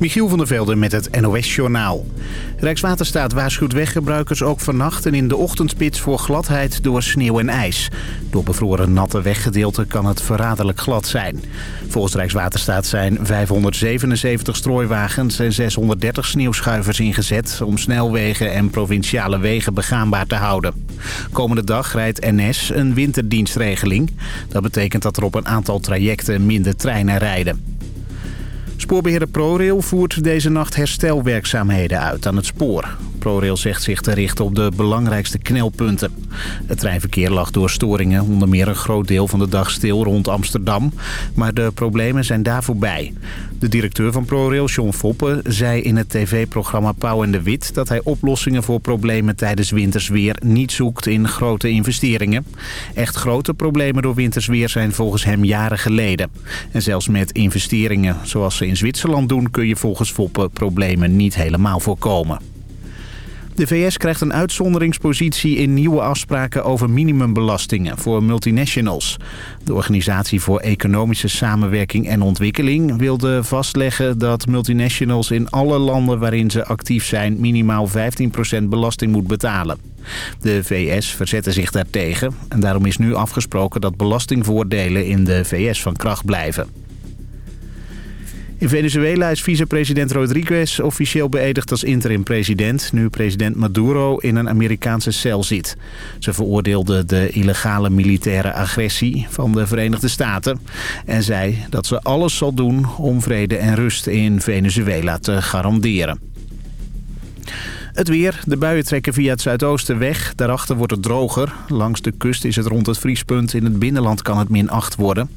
Michiel van der Velden met het NOS-journaal. Rijkswaterstaat waarschuwt weggebruikers ook vannacht en in de ochtendspits voor gladheid door sneeuw en ijs. Door bevroren natte weggedeelten kan het verraderlijk glad zijn. Volgens Rijkswaterstaat zijn 577 strooiwagens en 630 sneeuwschuivers ingezet... om snelwegen en provinciale wegen begaanbaar te houden. Komende dag rijdt NS een winterdienstregeling. Dat betekent dat er op een aantal trajecten minder treinen rijden. Spoorbeheerder ProRail voert deze nacht herstelwerkzaamheden uit aan het spoor. ProRail zegt zich te richten op de belangrijkste knelpunten. Het treinverkeer lag door storingen onder meer een groot deel van de dag stil rond Amsterdam. Maar de problemen zijn daar voorbij. De directeur van ProRail, John Foppe, zei in het tv-programma Pauw en de Wit... dat hij oplossingen voor problemen tijdens wintersweer niet zoekt in grote investeringen. Echt grote problemen door wintersweer zijn volgens hem jaren geleden. En zelfs met investeringen zoals ze in Zwitserland doen... kun je volgens Foppe problemen niet helemaal voorkomen. De VS krijgt een uitzonderingspositie in nieuwe afspraken over minimumbelastingen voor multinationals. De Organisatie voor Economische Samenwerking en Ontwikkeling wilde vastleggen dat multinationals in alle landen waarin ze actief zijn minimaal 15% belasting moet betalen. De VS verzette zich daartegen en daarom is nu afgesproken dat belastingvoordelen in de VS van kracht blijven. In Venezuela is vicepresident Rodriguez officieel beëdigd als interim-president... nu president Maduro in een Amerikaanse cel zit. Ze veroordeelde de illegale militaire agressie van de Verenigde Staten... en zei dat ze alles zal doen om vrede en rust in Venezuela te garanderen. Het weer. De buien trekken via het zuidoosten weg. Daarachter wordt het droger. Langs de kust is het rond het vriespunt. In het binnenland kan het min 8 worden.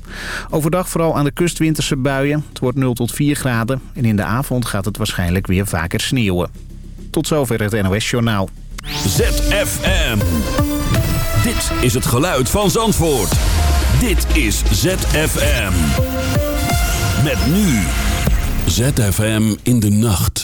Overdag vooral aan de kust winterse buien. Het wordt 0 tot 4 graden. En in de avond gaat het waarschijnlijk weer vaker sneeuwen. Tot zover het NOS Journaal. ZFM. Dit is het geluid van Zandvoort. Dit is ZFM. Met nu. ZFM in de nacht.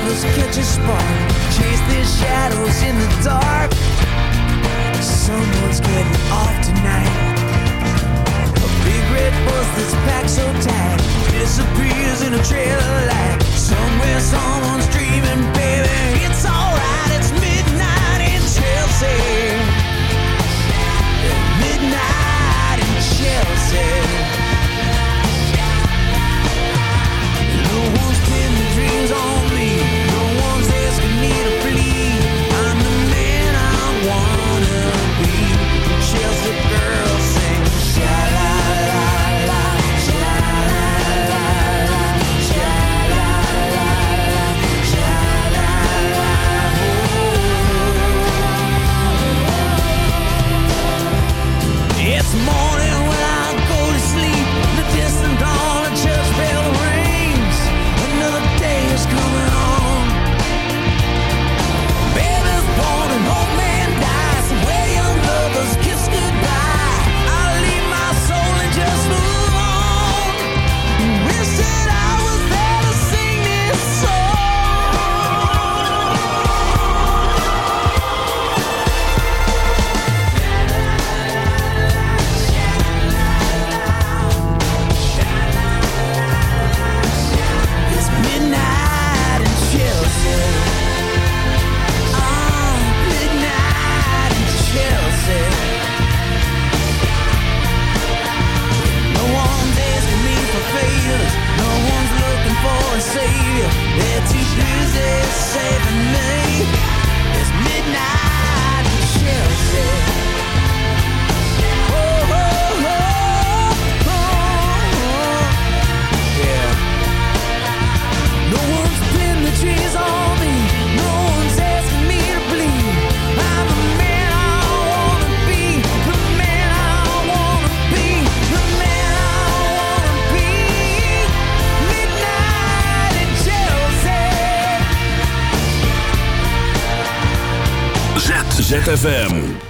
lovers catch a spark, chase their shadows in the dark. Someone's getting off tonight. A big red bus that's packed so tight disappears in a trail of light. Somewhere someone's dreaming, baby. It's alright, it's midnight in Chelsea. Midnight in Chelsea. No one's dreams on savior They're too busy saving me. ZFM.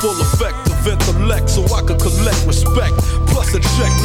Full effect of intellect, so I can collect respect. Plus a check,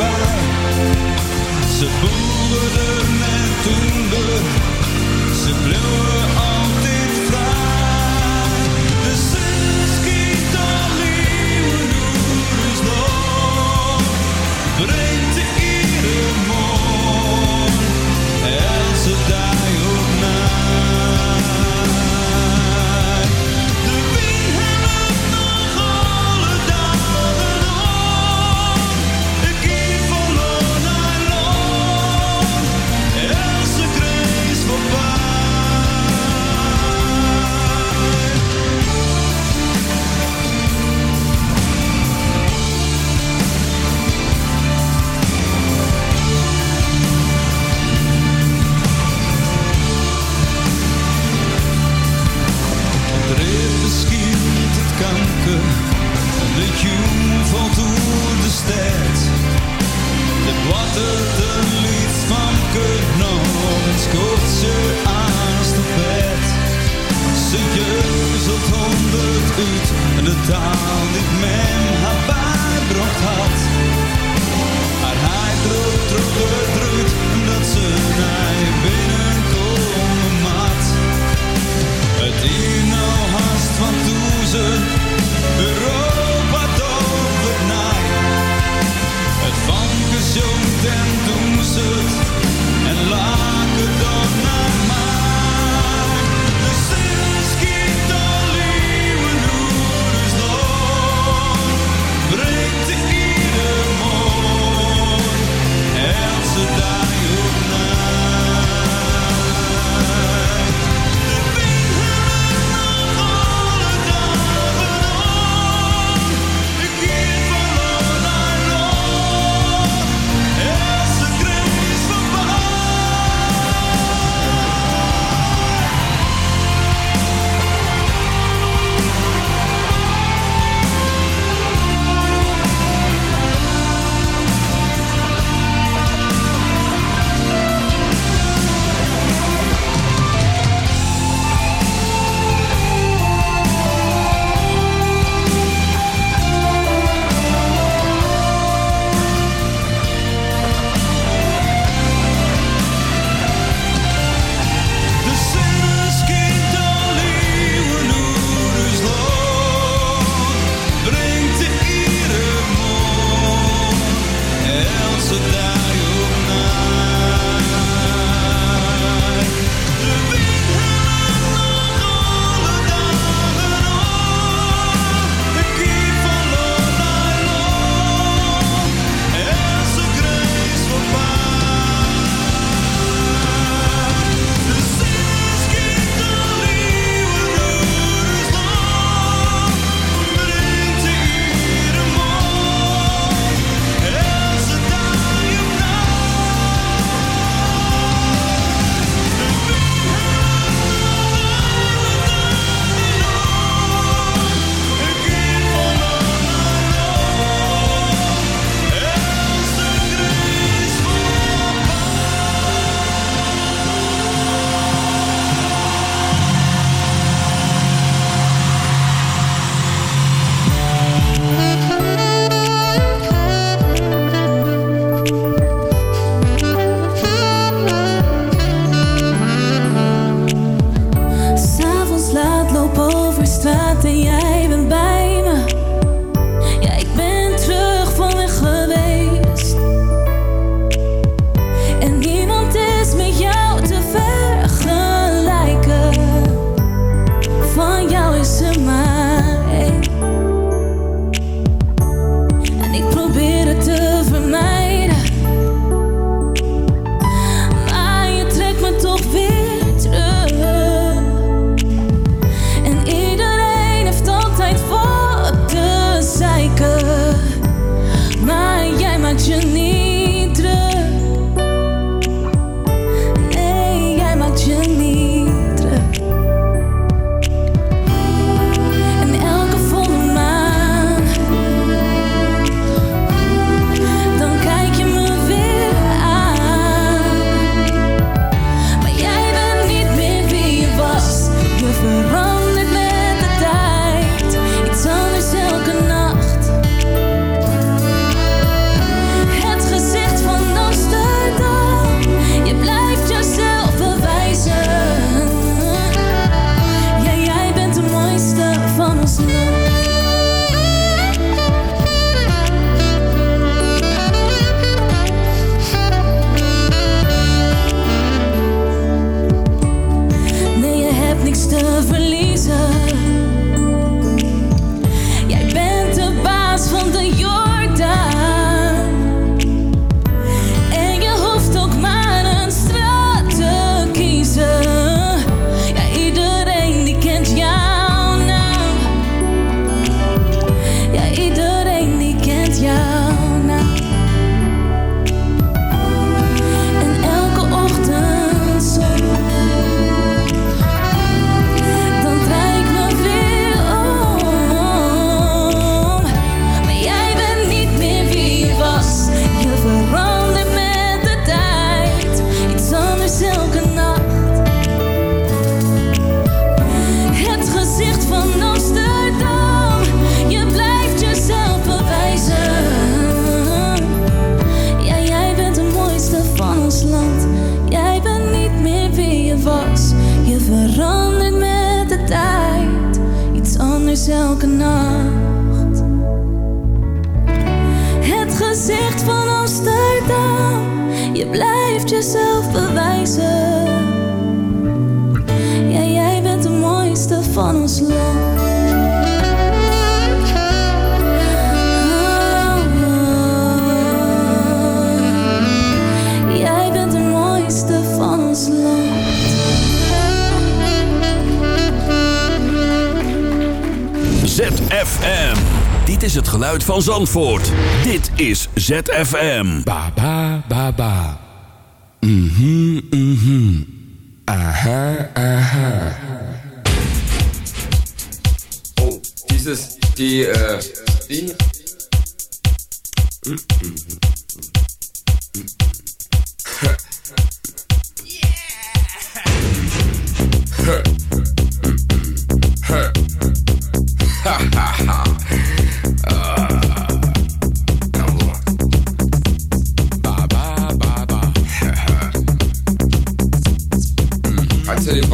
Heerskepaar. Ze boerden met toender, ze bleven van Zandvoort. Dit is ZFM. Ba ba ba ba.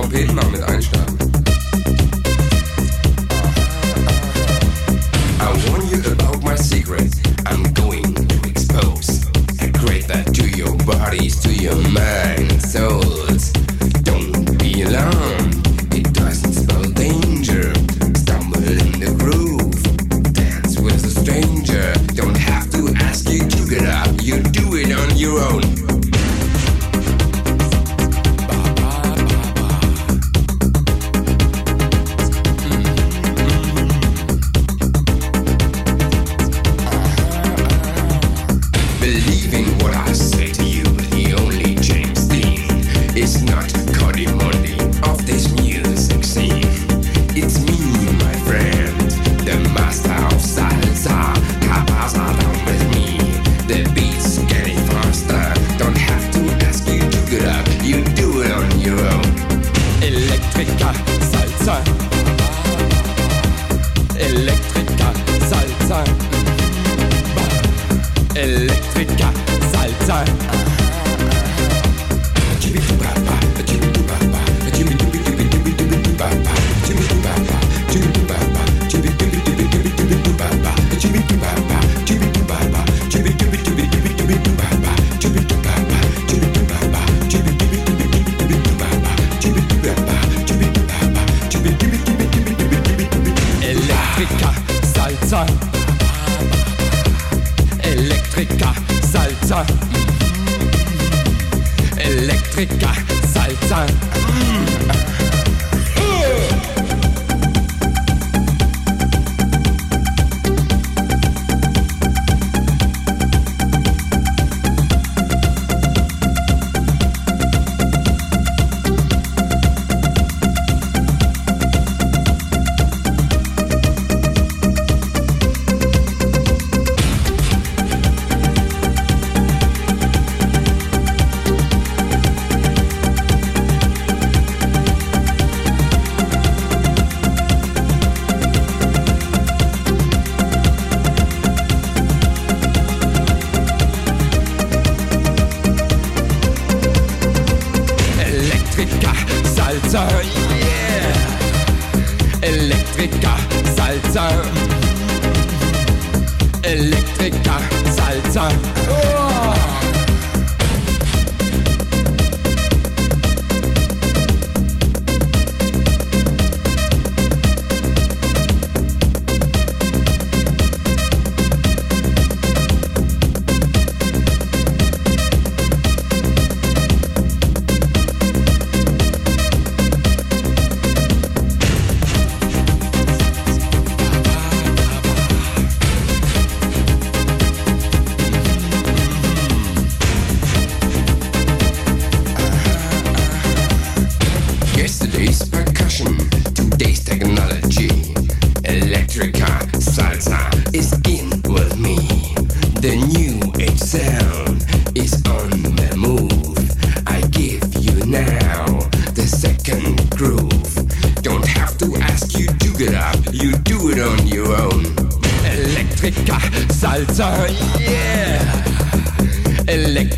og við námið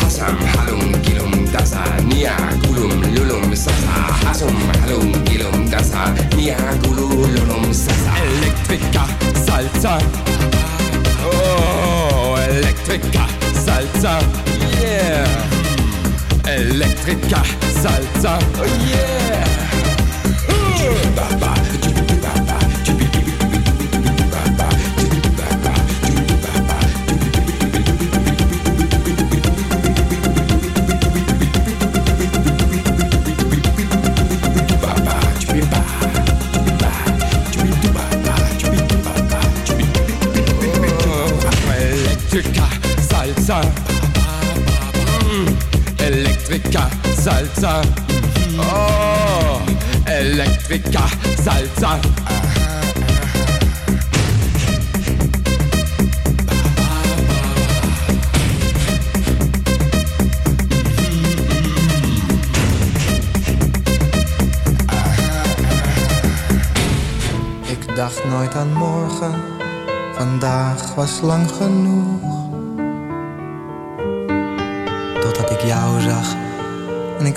Hasam halum gilum dasa nia gulum lulum sasa. Hasum halum gilum dasa nia gulum lulum sasa. Elektriker, Salsa. Oh, Elektriker, Salsa. Yeah. Elektriker, Salsa. Oh yeah. Elektriker, Elektriker, Salsa. Oh, Elektriker, Salsa. Ik dacht nooit aan morgen, vandaag was lang genoeg. Totdat ik jou zag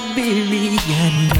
you, Liberian